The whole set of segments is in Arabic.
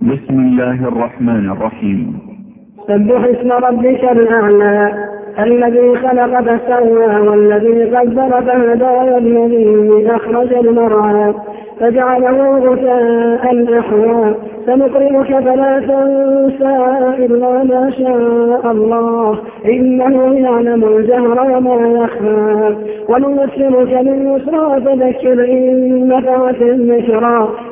بسم الله الرحمن الرحيم. سبح اسم ربك الأعلى الذي خلق فسوى والذي قدر فهدى والذي أخرج المرعى فجعله غثاء أحوى. سنقرئك فلا تنسى إلا ما شاء الله إنه يعلم الجهر وما يخفى. ونيسرك لليسرى فذكر إن نفعت الذكرى.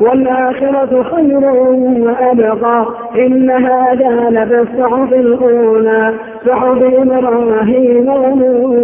والآخرة خير وأبقى. إن هذا الصحف الأولى. صحف إبراهيم وموسى.